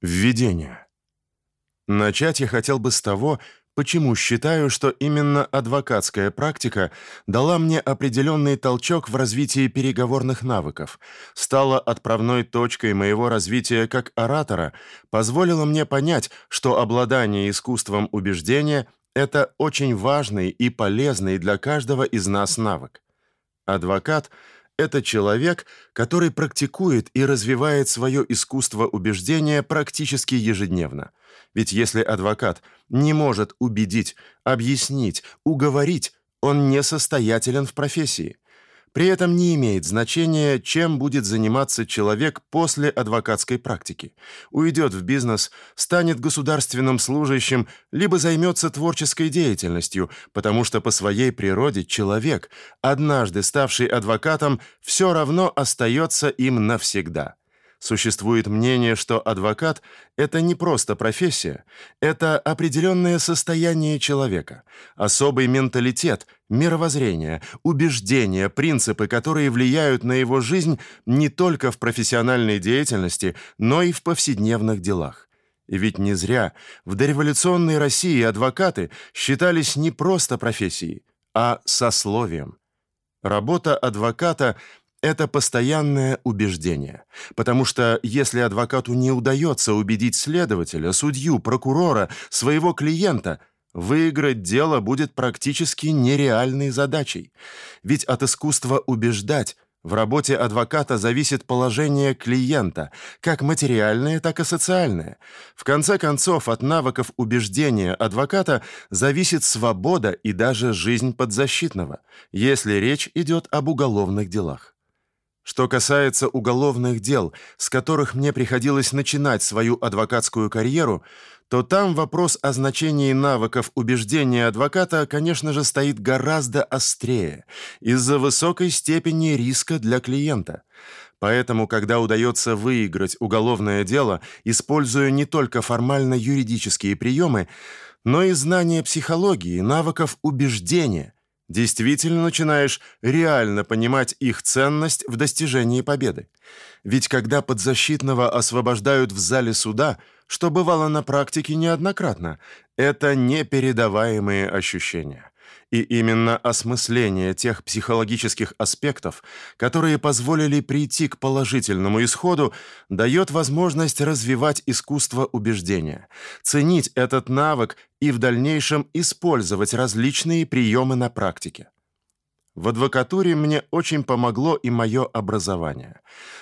Введение. Начать я хотел бы с того, почему считаю, что именно адвокатская практика дала мне определенный толчок в развитии переговорных навыков, стала отправной точкой моего развития как оратора, позволила мне понять, что обладание искусством убеждения это очень важный и полезный для каждого из нас навык. Адвокат это человек, который практикует и развивает свое искусство убеждения практически ежедневно. Ведь если адвокат не может убедить, объяснить, уговорить, он несостоятелен в профессии. При этом не имеет значения, чем будет заниматься человек после адвокатской практики. Уйдет в бизнес, станет государственным служащим, либо займется творческой деятельностью, потому что по своей природе человек, однажды ставший адвокатом, все равно остается им навсегда. Существует мнение, что адвокат это не просто профессия, это определенное состояние человека, особый менталитет, мировоззрение, убеждения, принципы, которые влияют на его жизнь не только в профессиональной деятельности, но и в повседневных делах. Ведь не зря в дореволюционной России адвокаты считались не просто профессией, а сословием. Работа адвоката это постоянное убеждение, потому что если адвокату не удается убедить следователя, судью, прокурора, своего клиента, выиграть дело будет практически нереальной задачей. Ведь от искусства убеждать в работе адвоката зависит положение клиента, как материальное, так и социальное. В конце концов, от навыков убеждения адвоката зависит свобода и даже жизнь подзащитного, если речь идет об уголовных делах. Что касается уголовных дел, с которых мне приходилось начинать свою адвокатскую карьеру, то там вопрос о значении навыков убеждения адвоката, конечно же, стоит гораздо острее из-за высокой степени риска для клиента. Поэтому, когда удается выиграть уголовное дело, используя не только формально юридические приемы, но и знания психологии, навыков убеждения, действительно начинаешь реально понимать их ценность в достижении победы. Ведь когда подзащитного освобождают в зале суда, что бывало на практике неоднократно, это непередаваемые ощущения. И именно осмысление тех психологических аспектов, которые позволили прийти к положительному исходу, дает возможность развивать искусство убеждения, ценить этот навык и в дальнейшем использовать различные приемы на практике. В адвокатуре мне очень помогло и мое образование.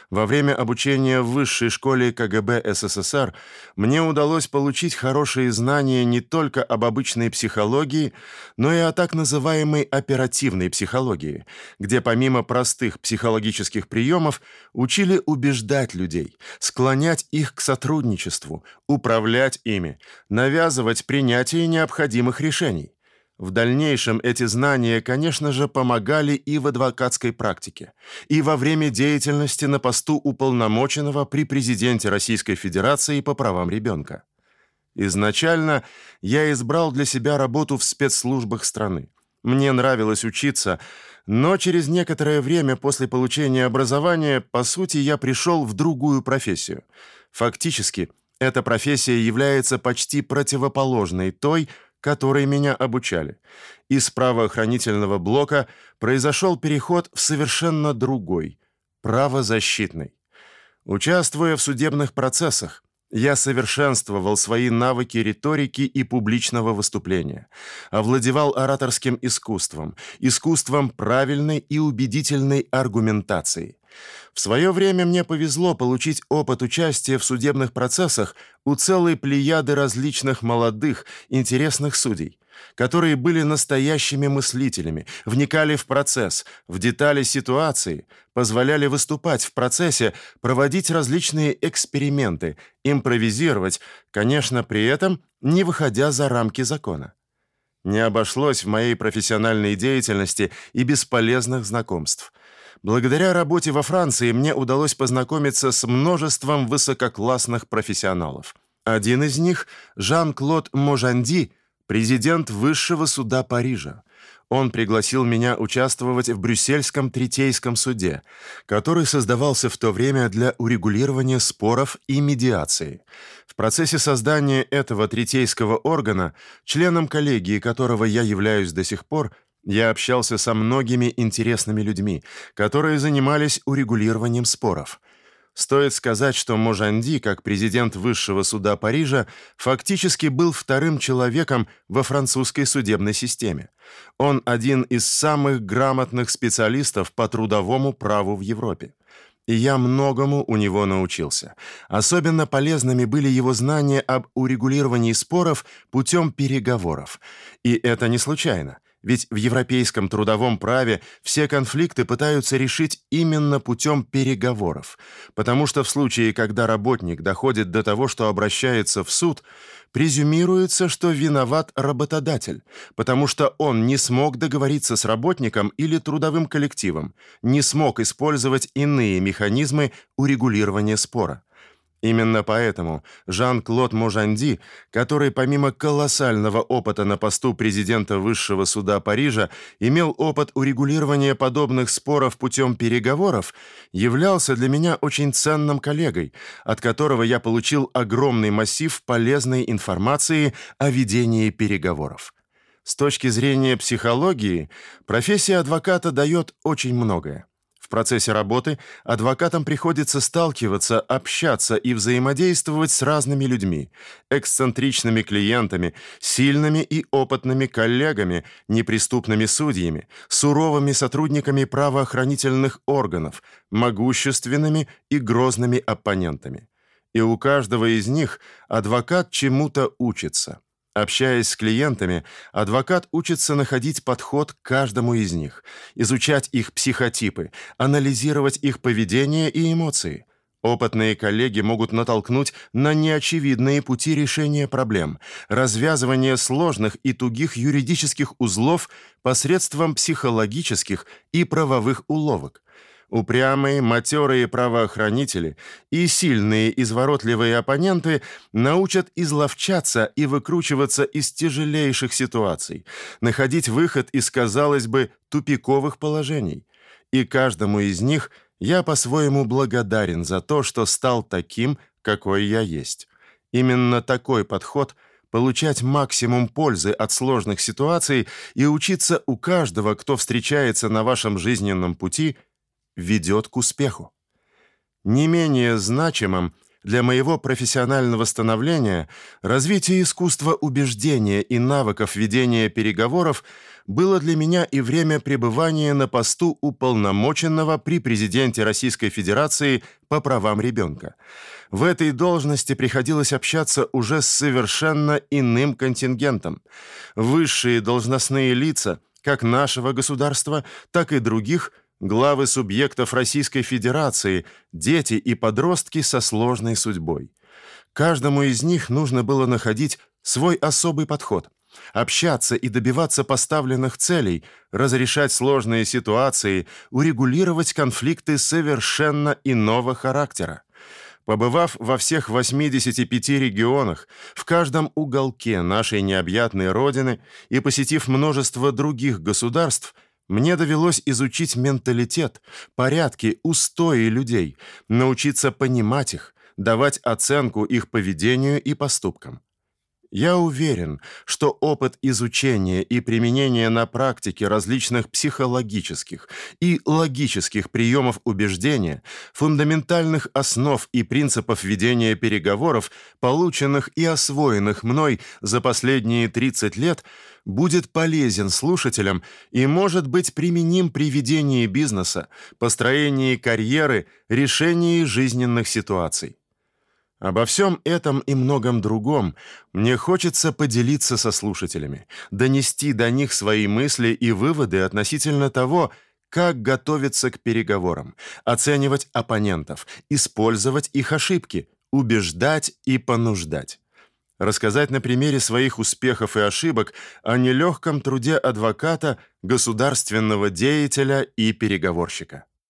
Во время обучения в высшей школе КГБ СССР мне удалось получить хорошие знания не только об обычной психологии, но и о так называемой оперативной психологии, где помимо простых психологических приемов учили убеждать людей, склонять их к сотрудничеству, управлять ими, навязывать принятие необходимых решений. В дальнейшем эти знания, конечно же, помогали и в адвокатской практике, и во время деятельности на посту уполномоченного при президенте Российской Федерации по правам ребенка. Изначально я избрал для себя работу в спецслужбах страны. Мне нравилось учиться, но через некоторое время после получения образования, по сути, я пришел в другую профессию. Фактически, эта профессия является почти противоположной той, которой меня обучали. Из правоохранительного блока произошел переход в совершенно другой правозащитный. Участвуя в судебных процессах, я совершенствовал свои навыки риторики и публичного выступления, овладевал ораторским искусством, искусством правильной и убедительной аргументации. В свое время мне повезло получить опыт участия в судебных процессах у целой плеяды различных молодых, интересных судей, которые были настоящими мыслителями, вникали в процесс, в детали ситуации, позволяли выступать в процессе, проводить различные эксперименты, импровизировать, конечно, при этом не выходя за рамки закона. Не обошлось в моей профессиональной деятельности и без полезных знакомств – Благодаря работе во Франции мне удалось познакомиться с множеством высококлассных профессионалов. Один из них, Жан-Клод Можанди, президент Высшего суда Парижа. Он пригласил меня участвовать в брюссельском третейском суде, который создавался в то время для урегулирования споров и медиации. В процессе создания этого третейского органа, членом коллегии которого я являюсь до сих пор, я общался со многими интересными людьми, которые занимались урегулированием споров. Стоит сказать, что Можанди, как президент Высшего суда Парижа, фактически был вторым человеком во французской судебной системе. Он один из самых грамотных специалистов по трудовому праву в Европе. И я многому у него научился. Особенно полезными были его знания об урегулировании споров путем переговоров. И это не случайно. Ведь в европейском трудовом праве все конфликты пытаются решить именно путем переговоров, потому что в случае, когда работник доходит до того, что обращается в суд, презюмируется, что виноват работодатель, потому что он не смог договориться с работником или трудовым коллективом, не смог использовать иные механизмы урегулирования спора. Именно поэтому Жан-Клод Можанди, который помимо колоссального опыта на посту президента Высшего суда Парижа имел опыт урегулирования подобных споров путем переговоров, являлся для меня очень ценным коллегой, от которого я получил огромный массив полезной информации о ведении переговоров. С точки зрения психологии, профессия адвоката дает очень многое. В процессе работы адвокатам приходится сталкиваться, общаться и взаимодействовать с разными людьми, эксцентричными клиентами, сильными и опытными коллегами, неприступными судьями, суровыми сотрудниками правоохранительных органов, могущественными и грозными оппонентами. И у каждого из них адвокат чему-то учится. Общаясь с клиентами, адвокат учится находить подход к каждому из них, изучать их психотипы, анализировать их поведение и эмоции. Опытные коллеги могут натолкнуть на неочевидные пути решения проблем, развязывания сложных и тугих юридических узлов посредством психологических и правовых уловок. Упрямые, матерые правоохранители и сильные изворотливые оппоненты научат изловчаться и выкручиваться из тяжелейших ситуаций, находить выход из, казалось бы, тупиковых положений. И каждому из них я по-своему благодарен за то, что стал таким, какой я есть. Именно такой подход – получать максимум пользы от сложных ситуаций и учиться у каждого, кто встречается на вашем жизненном пути, ведет к успеху. Не менее значимым для моего профессионального становления развитие искусства убеждения и навыков ведения переговоров было для меня и время пребывания на посту уполномоченного при президенте Российской Федерации по правам ребенка. В этой должности приходилось общаться уже с совершенно иным контингентом. Высшие должностные лица, как нашего государства, так и других – главы субъектов Российской Федерации, дети и подростки со сложной судьбой. Каждому из них нужно было находить свой особый подход, общаться и добиваться поставленных целей, разрешать сложные ситуации, урегулировать конфликты совершенно иного характера. Побывав во всех 85 регионах, в каждом уголке нашей необъятной родины и посетив множество других государств – мне довелось изучить менталитет, порядки, устои людей, научиться понимать их, давать оценку их поведению и поступкам. Я уверен, что опыт изучения и применения на практике различных психологических и логических приемов убеждения, фундаментальных основ и принципов ведения переговоров, полученных и освоенных мной за последние 30 лет, будет полезен слушателям и может быть применим при ведении бизнеса, построении карьеры, решении жизненных ситуаций. Обо всем этом и многом другом мне хочется поделиться со слушателями, донести до них свои мысли и выводы относительно того, как готовиться к переговорам, оценивать оппонентов, использовать их ошибки, убеждать и понуждать. Рассказать на примере своих успехов и ошибок о нелегком труде адвоката, государственного деятеля и переговорщика.